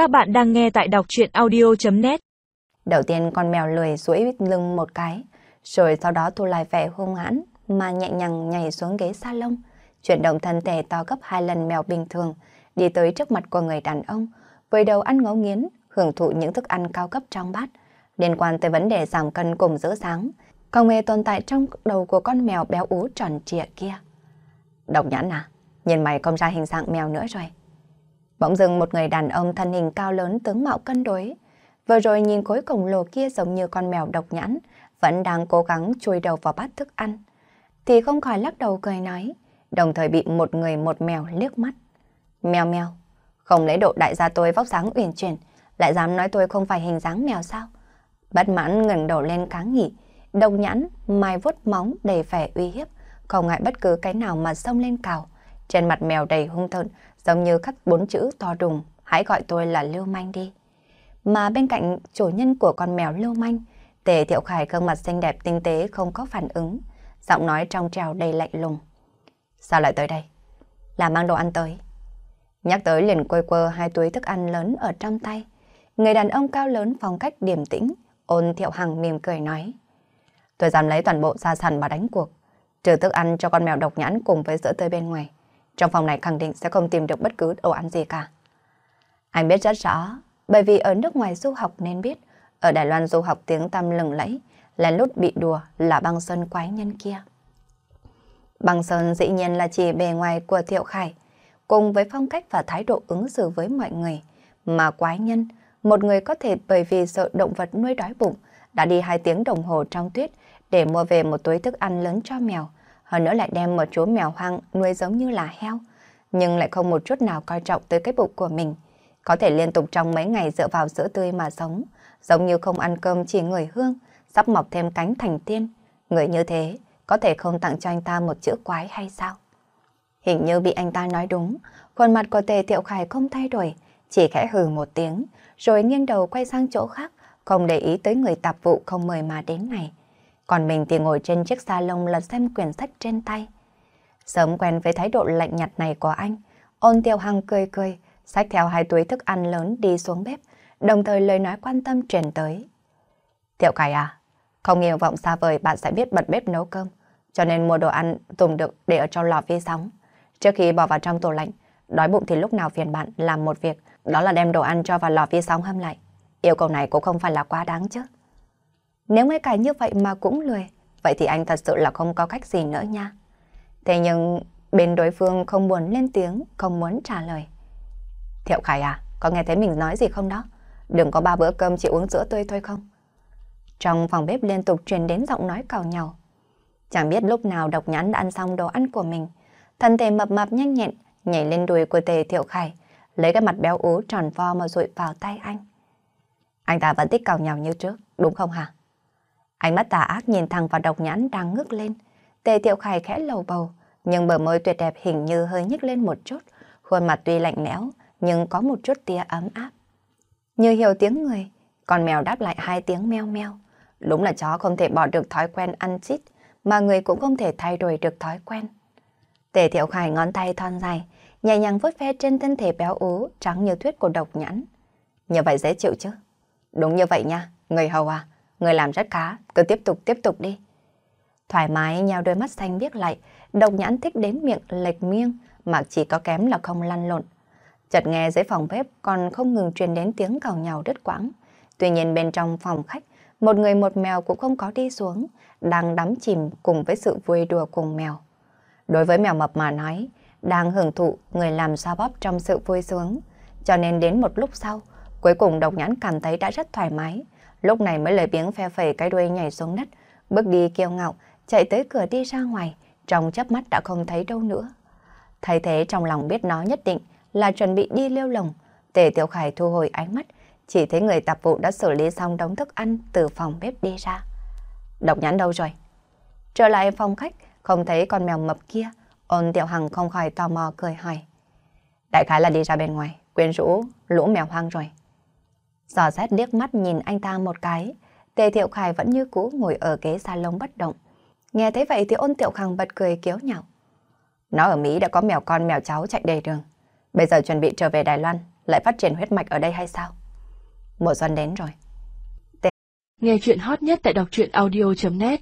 Các bạn đang nghe tại đọc chuyện audio.net Đầu tiên con mèo lười duỗi lưng một cái, rồi sau đó thu lại vẻ hung hãn mà nhẹ nhàng nhảy xuống ghế salon, chuyển động thân thể to gấp hai lần mèo bình thường, đi tới trước mặt của người đàn ông, với đầu ăn ngấu nghiến, hưởng thụ những thức ăn cao cấp trong bát, liên quan tới vấn đề giảm cân cùng giữ sáng, còn hề tồn tại trong đầu của con mèo béo ú tròn trịa kia. Độc nhãn à, nhìn mày không ra hình dạng mèo nữa rồi. Bỗng dưng một người đàn ông thân hình cao lớn tướng mạo cân đối. Vừa rồi nhìn khối khổng lồ kia giống như con mèo độc nhãn, vẫn đang cố gắng chui đầu vào bát thức ăn. Thì không khỏi lắc đầu cười nói, đồng thời bị một người một mèo liếc mắt. Mèo mèo, không lấy độ đại gia tôi vóc dáng uyển chuyển, lại dám nói tôi không phải hình dáng mèo sao? Bất mãn ngẩng đầu lên cáng nghỉ, độc nhãn, mai vuốt móng đầy vẻ uy hiếp, không ngại bất cứ cái nào mà xông lên cào. Trên mặt mèo đầy hung tợn, giống như khắc bốn chữ to đùng, hãy gọi tôi là Lưu Manh đi. Mà bên cạnh chủ nhân của con mèo Lưu Manh, Tề Thiệu Khải gương mặt xinh đẹp tinh tế không có phản ứng, giọng nói trong trèo đầy lạnh lùng. Sao lại tới đây? Là mang đồ ăn tới. Nhắc tới liền quơ quơ hai túi thức ăn lớn ở trong tay. Người đàn ông cao lớn phong cách điềm tĩnh, ôn Thiệu Hằng mỉm cười nói. Tôi dám lấy toàn bộ gia sản mà đánh cuộc, trừ thức ăn cho con mèo độc nhãn cùng với sữa tươi bên ngoài. Trong phòng này khẳng định sẽ không tìm được bất cứ đồ ăn gì cả. Anh biết rất rõ, bởi vì ở nước ngoài du học nên biết, ở Đài Loan du học tiếng tăm lừng lẫy, lén lút bị đùa là băng sơn quái nhân kia. Băng sơn dĩ nhiên là chỉ bề ngoài của Thiệu Khải, cùng với phong cách và thái độ ứng xử với mọi người, mà quái nhân, một người có thể bởi vì sợ động vật nuôi đói bụng, đã đi hai tiếng đồng hồ trong tuyết để mua về một túi thức ăn lớn cho mèo, hơn nữa lại đem một chú mèo hoang nuôi giống như là heo, nhưng lại không một chút nào coi trọng tới cái bụng của mình. Có thể liên tục trong mấy ngày dựa vào sữa tươi mà sống, giống như không ăn cơm chỉ người hương, sắp mọc thêm cánh thành tiên. Người như thế, có thể không tặng cho anh ta một chữ quái hay sao? Hình như bị anh ta nói đúng, khuôn mặt của tề tiệu khải không thay đổi, chỉ khẽ hừ một tiếng, rồi nghiêng đầu quay sang chỗ khác, không để ý tới người tạp vụ không mời mà đến này còn mình thì ngồi trên chiếc salon lật xem quyển sách trên tay. Sớm quen với thái độ lạnh nhạt này của anh, ôn tiêu hăng cười cười, xách theo hai túi thức ăn lớn đi xuống bếp, đồng thời lời nói quan tâm truyền tới. Tiểu cải à, không hy vọng xa vời bạn sẽ biết bật bếp nấu cơm, cho nên mua đồ ăn dùng được để ở trong lò vi sóng. Trước khi bỏ vào trong tủ lạnh, đói bụng thì lúc nào phiền bạn làm một việc, đó là đem đồ ăn cho vào lò vi sóng hâm lại. Yêu cầu này cũng không phải là quá đáng chứ. Nếu ngay cả như vậy mà cũng lười, vậy thì anh thật sự là không có cách gì nữa nha. Thế nhưng bên đối phương không muốn lên tiếng, không muốn trả lời. Thiệu Khải à, có nghe thấy mình nói gì không đó? Đừng có ba bữa cơm chỉ uống sữa tươi thôi không? Trong phòng bếp liên tục truyền đến giọng nói cào nhau. Chẳng biết lúc nào độc nhãn đã ăn xong đồ ăn của mình. Thân thể mập mạp nhanh nhẹn, nhảy lên đùi của tề Thiệu Khải, lấy cái mặt béo ú tròn vo mà rụi vào tay anh. Anh ta vẫn thích cào nhau như trước, đúng không hả? Ánh mắt tà ác nhìn thẳng vào độc nhãn đang ngước lên. Tề Tiểu Khải khẽ lầu bầu, nhưng bờ môi tuyệt đẹp hình như hơi nhếch lên một chút. Khuôn mặt tuy lạnh lẽo, nhưng có một chút tia ấm áp. Như hiểu tiếng người, con mèo đáp lại hai tiếng meo meo. Đúng là chó không thể bỏ được thói quen ăn chít, mà người cũng không thể thay đổi được thói quen. Tề Thiệu Khải ngón tay thon dài, nhẹ nhàng vuốt ve trên thân thể béo ú, trắng như tuyết của độc nhãn. Như vậy dễ chịu chứ? Đúng như vậy nha, người hầu à người làm rất khá, cứ tiếp tục tiếp tục đi. Thoải mái nhào đôi mắt xanh biếc lại, độc nhãn thích đến miệng lệch miêng mà chỉ có kém là không lăn lộn. Chợt nghe dưới phòng bếp còn không ngừng truyền đến tiếng cào nhào đứt quãng. Tuy nhiên bên trong phòng khách, một người một mèo cũng không có đi xuống, đang đắm chìm cùng với sự vui đùa cùng mèo. Đối với mèo mập mà nói, đang hưởng thụ người làm sao bóp trong sự vui sướng. Cho nên đến một lúc sau, cuối cùng độc nhãn cảm thấy đã rất thoải mái, Lúc này mới lời biếng phe phẩy cái đuôi nhảy xuống đất, bước đi kiêu ngạo, chạy tới cửa đi ra ngoài, trong chớp mắt đã không thấy đâu nữa. Thay thế trong lòng biết nó nhất định là chuẩn bị đi lêu lồng, Tề Tiểu Khải thu hồi ánh mắt, chỉ thấy người tạp vụ đã xử lý xong đống thức ăn từ phòng bếp đi ra. Độc nhãn đâu rồi? Trở lại phòng khách, không thấy con mèo mập kia, ôn Tiểu Hằng không khỏi tò mò cười hỏi. Đại khái là đi ra bên ngoài, quyến rũ, lũ mèo hoang rồi. Giò xét liếc mắt nhìn anh ta một cái, Tề Thiệu Khải vẫn như cũ ngồi ở ghế salon bất động. Nghe thấy vậy thì ôn Tiệu Khang bật cười kiếu nhạo. Nó ở Mỹ đã có mèo con mèo cháu chạy đầy đường. Bây giờ chuẩn bị trở về Đài Loan, lại phát triển huyết mạch ở đây hay sao? Mùa xuân đến rồi. Nghe chuyện hot nhất tại đọc truyện audio.net